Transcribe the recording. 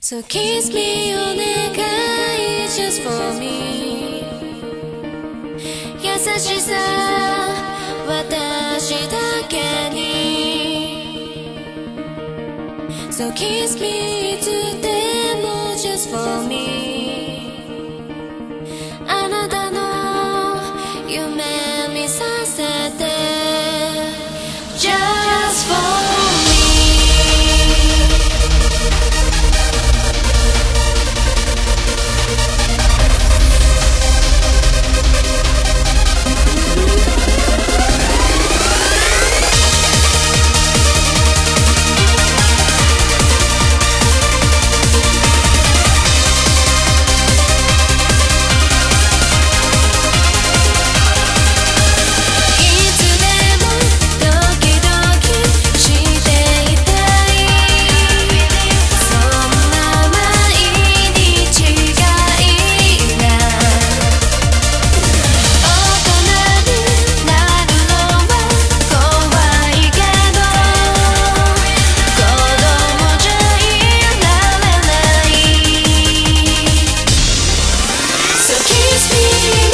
So kiss me on the just for me. 優しさ私だけに So kiss me いつでも just for me. Just